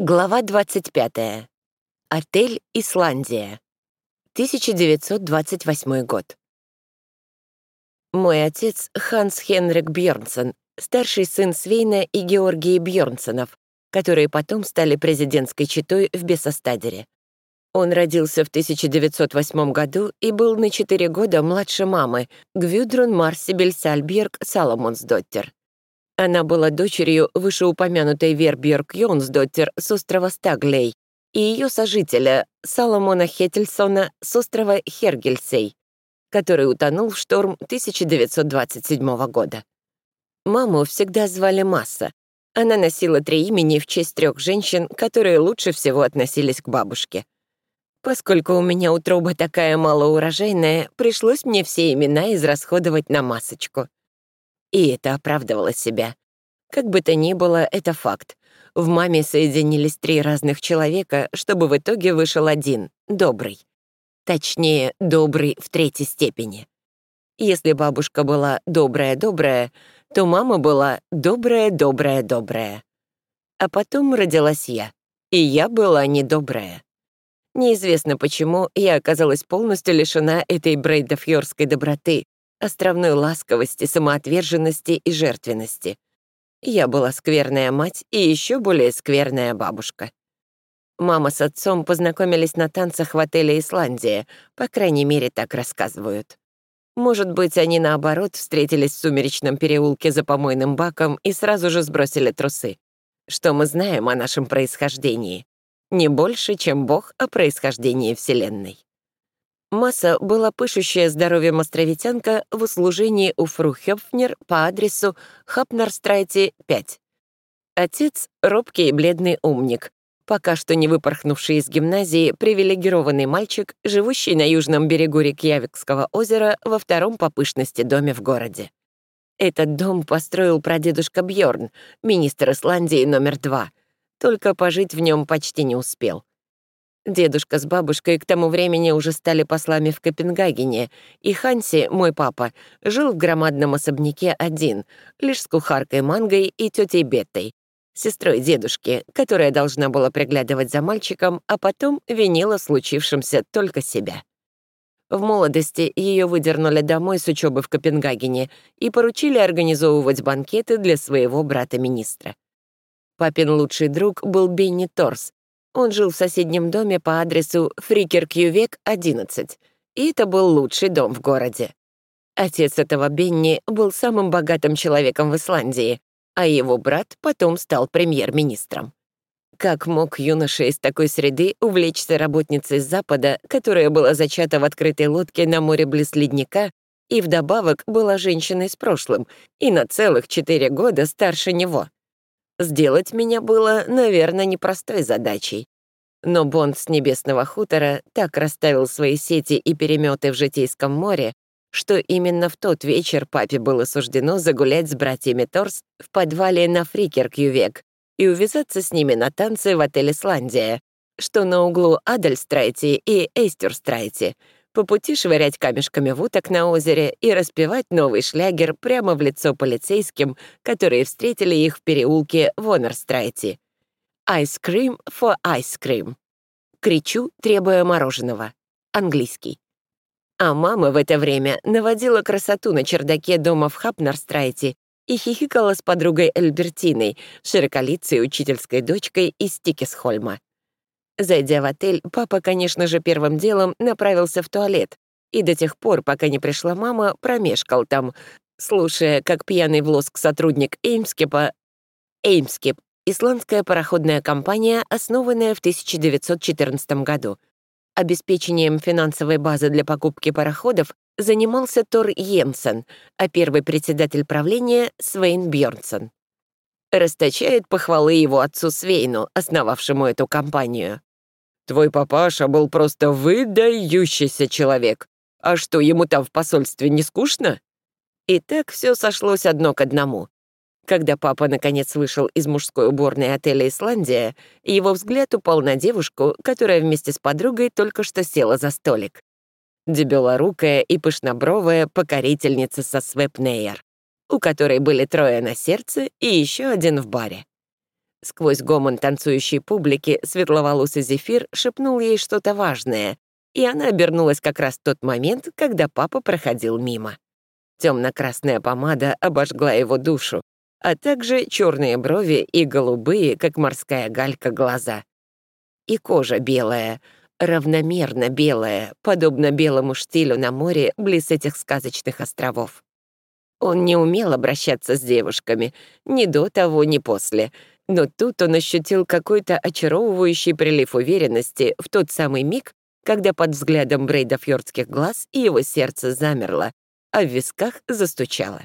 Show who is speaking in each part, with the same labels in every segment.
Speaker 1: Глава 25. Отель «Исландия». 1928 год. Мой отец Ханс Хенрик Бьернсон, старший сын Свейна и Георгии Бьернсонов, которые потом стали президентской четой в Бесостадере. Он родился в 1908 году и был на 4 года младше мамы, Гвюдрун Марсибель Сальберг Саломонсдоттер. Она была дочерью вышеупомянутой Вербьерк Йонсдоттер с острова Стаглей и ее сожителя Саломона Хеттельсона с острова Хергельсей, который утонул в шторм 1927 года. Маму всегда звали Масса. Она носила три имени в честь трех женщин, которые лучше всего относились к бабушке. Поскольку у меня утроба такая малоурожайная, пришлось мне все имена израсходовать на масочку. И это оправдывало себя. Как бы то ни было, это факт. В маме соединились три разных человека, чтобы в итоге вышел один, добрый. Точнее, добрый в третьей степени. Если бабушка была добрая-добрая, то мама была добрая-добрая-добрая. А потом родилась я, и я была недобрая. Неизвестно почему я оказалась полностью лишена этой брейдафьорской доброты, островной ласковости, самоотверженности и жертвенности. Я была скверная мать и еще более скверная бабушка. Мама с отцом познакомились на танцах в отеле «Исландия», по крайней мере, так рассказывают. Может быть, они, наоборот, встретились в сумеречном переулке за помойным баком и сразу же сбросили трусы. Что мы знаем о нашем происхождении? Не больше, чем Бог о происхождении Вселенной. Масса была пышущая здоровьем островитянка в услужении у фру Хёпфнер по адресу Хапнарстрайте, 5. Отец — робкий и бледный умник, пока что не выпорхнувший из гимназии привилегированный мальчик, живущий на южном берегу Рекьявикского озера во втором по пышности доме в городе. Этот дом построил прадедушка Бьорн, министр Исландии номер два, только пожить в нем почти не успел. Дедушка с бабушкой к тому времени уже стали послами в Копенгагене, и Ханси, мой папа, жил в громадном особняке один, лишь с кухаркой Мангой и тетей Беттой, сестрой дедушки, которая должна была приглядывать за мальчиком, а потом винила случившемся только себя. В молодости ее выдернули домой с учебы в Копенгагене и поручили организовывать банкеты для своего брата-министра. Папин лучший друг был Бенни Торс, он жил в соседнем доме по адресу Фрикер-Кьювек, 11, и это был лучший дом в городе. Отец этого Бенни был самым богатым человеком в Исландии, а его брат потом стал премьер-министром. Как мог юноша из такой среды увлечься работницей с Запада, которая была зачата в открытой лодке на море близ ледника, и вдобавок была женщиной с прошлым, и на целых четыре года старше него? Сделать меня было, наверное, непростой задачей. Но Бонд с Небесного хутора так расставил свои сети и переметы в Житейском море, что именно в тот вечер папе было суждено загулять с братьями Торс в подвале на Фрикеркьювек и увязаться с ними на танцы в отеле «Исландия», что на углу Адельстрайте и Эйстерстрайте, по пути швырять камешками в уток на озере и распевать новый шлягер прямо в лицо полицейским, которые встретили их в переулке Вонерстрайте. «Ice cream for ice cream». Кричу, требуя мороженого. Английский. А мама в это время наводила красоту на чердаке дома в Хапнерстрайте и хихикала с подругой Эльбертиной, широколицей учительской дочкой из Тикесхольма. Зайдя в отель, папа, конечно же, первым делом направился в туалет, и до тех пор, пока не пришла мама, промешкал там, слушая, как пьяный в лоск сотрудник Эймскипа Эймскип — исландская пароходная компания, основанная в 1914 году. Обеспечением финансовой базы для покупки пароходов занимался Тор Йенсен, а первый председатель правления — Свейн Бьорнсон расточает похвалы его отцу Свейну, основавшему эту компанию. «Твой папаша был просто выдающийся человек. А что, ему там в посольстве не скучно?» И так все сошлось одно к одному. Когда папа наконец вышел из мужской уборной отеля «Исландия», его взгляд упал на девушку, которая вместе с подругой только что села за столик. Дебелорукая и пышнобровая покорительница со Свепнейер у которой были трое на сердце и еще один в баре. Сквозь гомон танцующей публики светловолосый зефир шепнул ей что-то важное, и она обернулась как раз в тот момент, когда папа проходил мимо. Темно-красная помада обожгла его душу, а также черные брови и голубые, как морская галька, глаза. И кожа белая, равномерно белая, подобно белому штилю на море близ этих сказочных островов. Он не умел обращаться с девушками, ни до того, ни после — но тут он ощутил какой-то очаровывающий прилив уверенности в тот самый миг, когда под взглядом Брейда фьордских глаз его сердце замерло, а в висках застучало.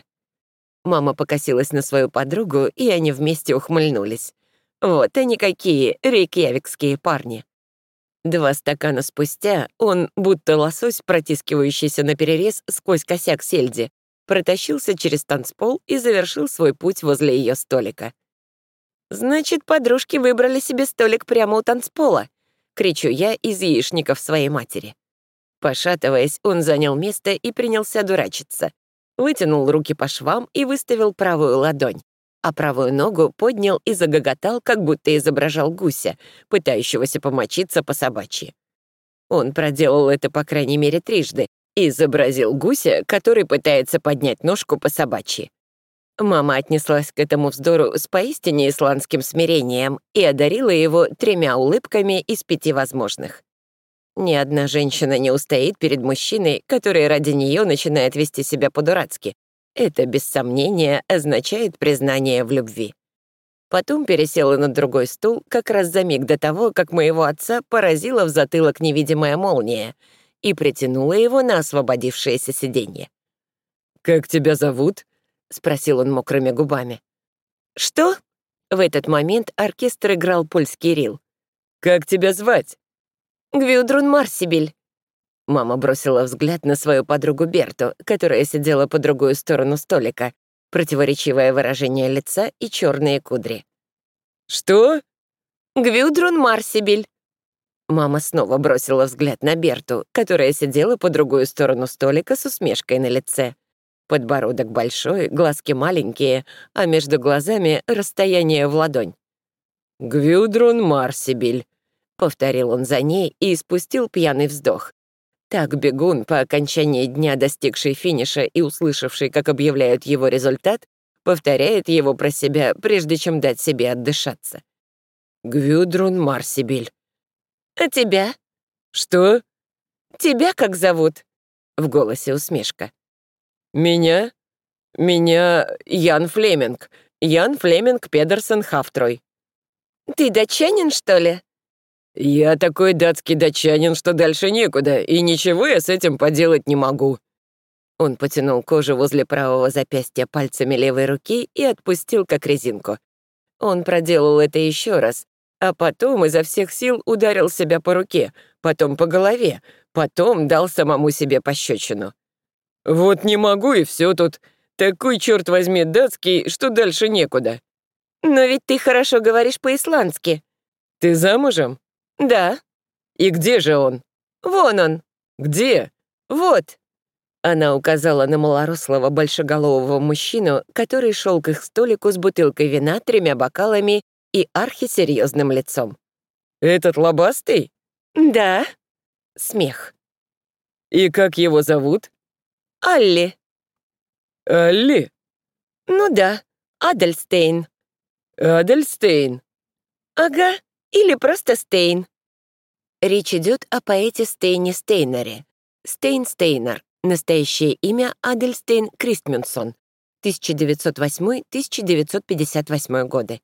Speaker 1: Мама покосилась на свою подругу, и они вместе ухмыльнулись. Вот они какие, рейкьявикские парни. Два стакана спустя он, будто лосось, протискивающийся на перерез сквозь косяк сельди, протащился через танцпол и завершил свой путь возле ее столика. «Значит, подружки выбрали себе столик прямо у танцпола», — кричу я из яичников своей матери. Пошатываясь, он занял место и принялся дурачиться. Вытянул руки по швам и выставил правую ладонь, а правую ногу поднял и загоготал, как будто изображал гуся, пытающегося помочиться по собачьи. Он проделал это, по крайней мере, трижды, изобразил гуся, который пытается поднять ножку по собачьи. Мама отнеслась к этому вздору с поистине исландским смирением и одарила его тремя улыбками из пяти возможных. Ни одна женщина не устоит перед мужчиной, который ради нее начинает вести себя по-дурацки. Это, без сомнения, означает признание в любви. Потом пересела на другой стул как раз за миг до того, как моего отца поразила в затылок невидимая молния и притянула его на освободившееся сиденье. «Как тебя зовут?» — спросил он мокрыми губами. «Что?» В этот момент оркестр играл польский рил. «Как тебя звать?» «Гвюдрун Марсибель». Мама бросила взгляд на свою подругу Берту, которая сидела по другую сторону столика, противоречивое выражение лица и черные кудри. «Что?» «Гвюдрун Марсибель». Мама снова бросила взгляд на Берту, которая сидела по другую сторону столика с усмешкой на лице. Подбородок большой, глазки маленькие, а между глазами расстояние в ладонь. «Гвюдрун Марсибель», — повторил он за ней и испустил пьяный вздох. Так бегун, по окончании дня достигший финиша и услышавший, как объявляют его результат, повторяет его про себя, прежде чем дать себе отдышаться. «Гвюдрун Марсибель». «А тебя?» «Что?» «Тебя как зовут?» В голосе усмешка. «Меня? Меня Ян Флеминг. Ян Флеминг Педерсон Хафтрой». «Ты датчанин, что ли?» «Я такой датский датчанин, что дальше некуда, и ничего я с этим поделать не могу». Он потянул кожу возле правого запястья пальцами левой руки и отпустил как резинку. Он проделал это еще раз, а потом изо всех сил ударил себя по руке, потом по голове, потом дал самому себе пощечину. Вот не могу, и все тут. Такой, черт возьми, датский, что дальше некуда. Но ведь ты хорошо говоришь по-исландски. Ты замужем? Да. И где же он? Вон он. Где? Вот. Она указала на малорослого большеголового мужчину, который шел к их столику с бутылкой вина, тремя бокалами и архисерьезным лицом. «Этот лобастый?» «Да». Смех. «И как его зовут?» Алли». «Алли?» «Ну да, Адельстейн». «Адельстейн?» «Ага, или просто Стейн». Речь идет о поэте Стейне Стейнере. Стейн Стейнер, настоящее имя Адельстейн Кристмюнсон, 1908-1958 годы.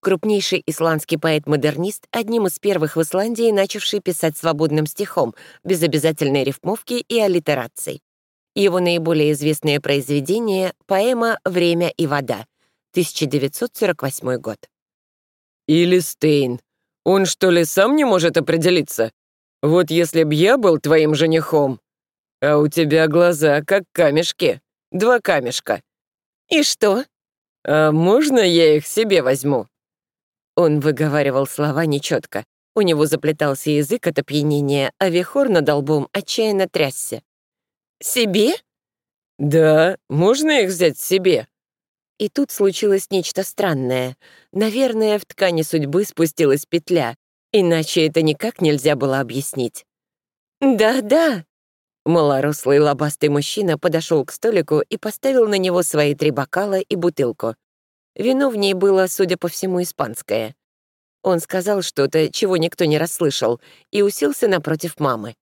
Speaker 1: Крупнейший исландский поэт-модернист, одним из первых в Исландии, начавший писать свободным стихом, без обязательной рифмовки и аллитераций. Его наиболее известное произведение — поэма «Время и вода», 1948 год. «Или Стейн. Он что ли сам не может определиться? Вот если б я был твоим женихом. А у тебя глаза как камешки. Два камешка. И что? А можно я их себе возьму?» Он выговаривал слова нечетко. У него заплетался язык от опьянения, а вихор над лбом отчаянно трясся. «Себе?» «Да, можно их взять себе?» И тут случилось нечто странное. Наверное, в ткани судьбы спустилась петля, иначе это никак нельзя было объяснить. «Да-да», Малорослый лобастый мужчина подошел к столику и поставил на него свои три бокала и бутылку. Вино в ней было, судя по всему, испанское. Он сказал что-то, чего никто не расслышал, и уселся напротив мамы.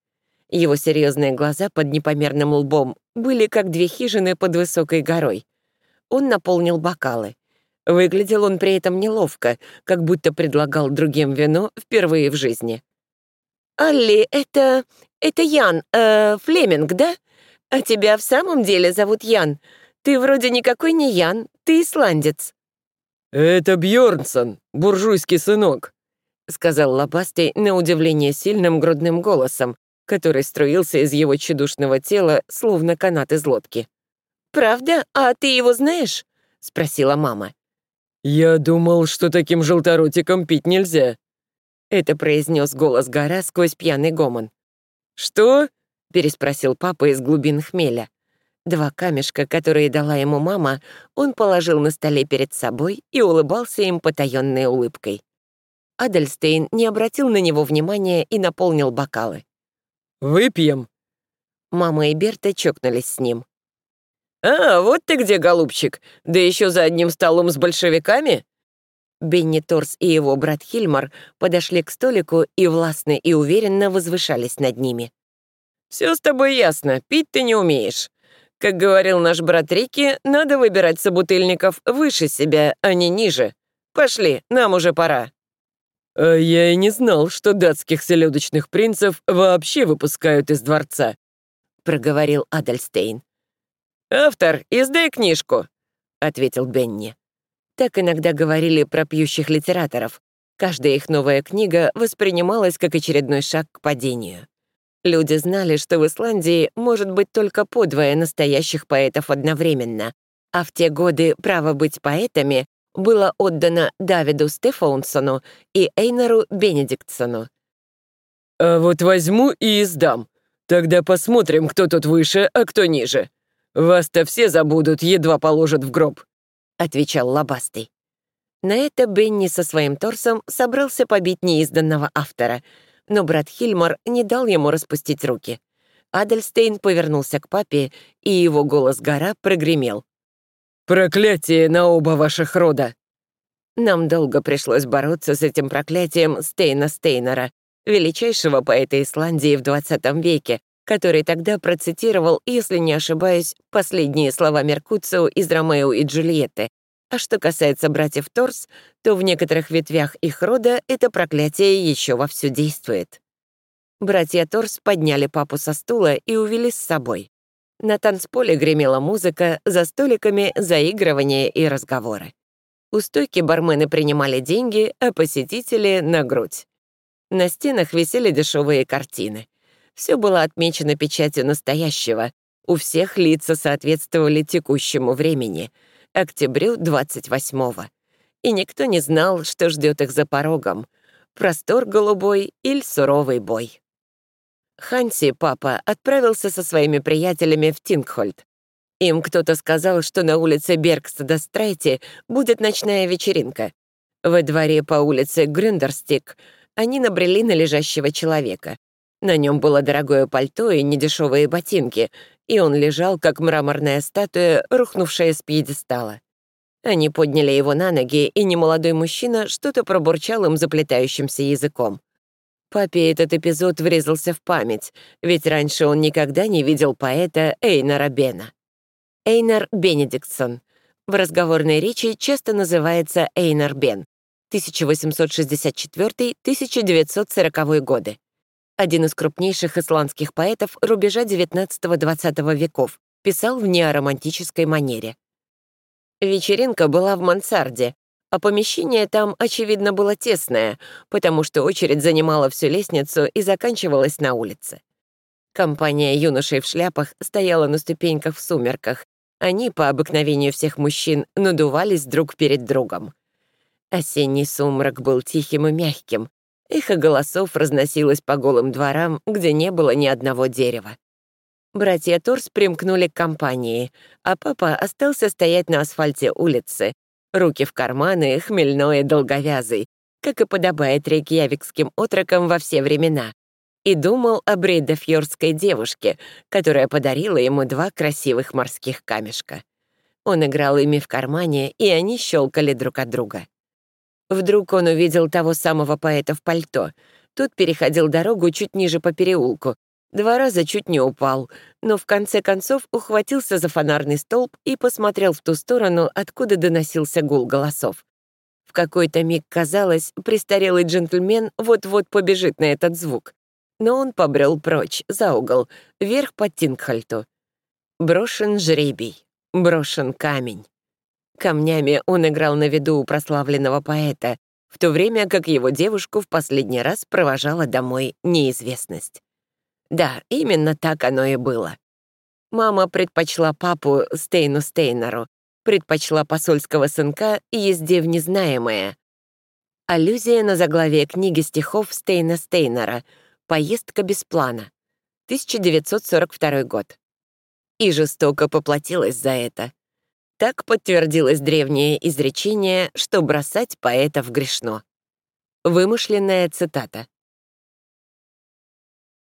Speaker 1: Его серьезные глаза под непомерным лбом были как две хижины под высокой горой. Он наполнил бокалы. Выглядел он при этом неловко, как будто предлагал другим вино впервые в жизни. «Алли, это... это Ян, э, Флеминг, да? А тебя в самом деле зовут Ян? Ты вроде никакой не Ян, ты исландец».
Speaker 2: «Это Бьорнсон, буржуйский сынок», — сказал Лобастый на удивление сильным грудным голосом, который струился из его чудушного тела, словно канат из лодки.
Speaker 1: «Правда? А ты его знаешь?» — спросила мама.
Speaker 2: «Я думал, что таким желторотиком пить нельзя»,
Speaker 1: это произнес голос гора сквозь пьяный гомон.
Speaker 2: «Что?»
Speaker 1: — переспросил папа из глубин хмеля. Два камешка, которые дала ему мама, он положил на столе перед собой и улыбался им потаённой улыбкой. Адельстейн не обратил на него внимания и наполнил бокалы.
Speaker 2: «Выпьем».
Speaker 1: Мама и Берта чокнулись с ним.
Speaker 2: «А, вот ты где, голубчик! Да еще за одним столом с большевиками?»
Speaker 1: Бенни Торс и его брат Хильмар подошли к столику и властно и уверенно возвышались над ними.
Speaker 2: «Все с тобой ясно, пить ты не умеешь. Как говорил наш брат Рики, надо выбирать собутыльников выше себя, а не ниже. Пошли, нам уже пора». «А я и не знал, что датских селедочных принцев вообще выпускают из дворца», — проговорил Адельстейн. «Автор, издай книжку», — ответил Бенни.
Speaker 1: Так иногда говорили про пьющих литераторов. Каждая их новая книга воспринималась как очередной шаг к падению. Люди знали, что в Исландии может быть только подвое настоящих поэтов одновременно, а в те годы право быть поэтами было отдано Давиду Стефаунсону и Эйнару Бенедиктсону.
Speaker 2: «А вот возьму и издам. Тогда посмотрим, кто тут выше, а кто ниже. Вас-то все забудут, едва положат в гроб», —
Speaker 1: отвечал Лобастый. На это Бенни со своим торсом собрался побить неизданного автора, но брат Хильмар не дал ему распустить руки. Адельстейн повернулся к папе, и его голос гора прогремел.
Speaker 2: «Проклятие на оба ваших рода!»
Speaker 1: Нам долго пришлось бороться с этим проклятием Стейна Стейнера, величайшего поэта Исландии в 20 веке, который тогда процитировал, если не ошибаюсь, последние слова Меркуцио из «Ромео и Джульетты». А что касается братьев Торс, то в некоторых ветвях их рода это проклятие еще вовсю действует. Братья Торс подняли папу со стула и увели с собой. На танцполе гремела музыка, за столиками — заигрывания и разговоры. У стойки бармены принимали деньги, а посетители — на грудь. На стенах висели дешевые картины. Все было отмечено печатью настоящего. У всех лица соответствовали текущему времени, октябрю 28-го. И никто не знал, что ждет их за порогом. Простор голубой или суровый бой. Ханси, папа, отправился со своими приятелями в Тингхольд. Им кто-то сказал, что на улице Бергстада-Страйте будет ночная вечеринка. Во дворе по улице Грюндерстик они набрели на лежащего человека. На нем было дорогое пальто и недешевые ботинки, и он лежал, как мраморная статуя, рухнувшая с пьедестала. Они подняли его на ноги, и немолодой мужчина что-то пробурчал им заплетающимся языком. Папе этот эпизод врезался в память, ведь раньше он никогда не видел поэта Эйнара Бена. Эйнар Бенедиктсон. В разговорной речи часто называется Эйнар Бен. 1864-1940 годы один из крупнейших исландских поэтов рубежа XIX-XX веков, писал в неоромантической манере. Вечеринка была в мансарде, а помещение там, очевидно, было тесное, потому что очередь занимала всю лестницу и заканчивалась на улице. Компания юношей в шляпах стояла на ступеньках в сумерках. Они, по обыкновению всех мужчин, надувались друг перед другом. Осенний сумрак был тихим и мягким, Эхо голосов разносилось по голым дворам, где не было ни одного дерева. Братья Торс примкнули к компании, а папа остался стоять на асфальте улицы, руки в карманы, хмельной и долговязый, как и подобает рейкьявикским отрокам во все времена, и думал о брейдафьорской девушке, которая подарила ему два красивых морских камешка. Он играл ими в кармане, и они щелкали друг от друга. Вдруг он увидел того самого поэта в пальто. Тот переходил дорогу чуть ниже по переулку, два раза чуть не упал, но в конце концов ухватился за фонарный столб и посмотрел в ту сторону, откуда доносился гул голосов. В какой-то миг казалось, престарелый джентльмен вот-вот побежит на этот звук. Но он побрел прочь, за угол, вверх по Тингхальту. Брошен жребий, брошен камень. Камнями он играл на виду у прославленного поэта, в то время как его девушку в последний раз провожала домой неизвестность. Да, именно так оно и было. Мама предпочла папу Стейну Стейнеру, предпочла посольского сынка езде в незнаемое. Аллюзия на заглавие книги стихов Стейна Стейнера «Поездка без плана», 1942 год. И жестоко поплатилась за это. Так подтвердилось древнее изречение, что бросать поэтов грешно. Вымышленная цитата.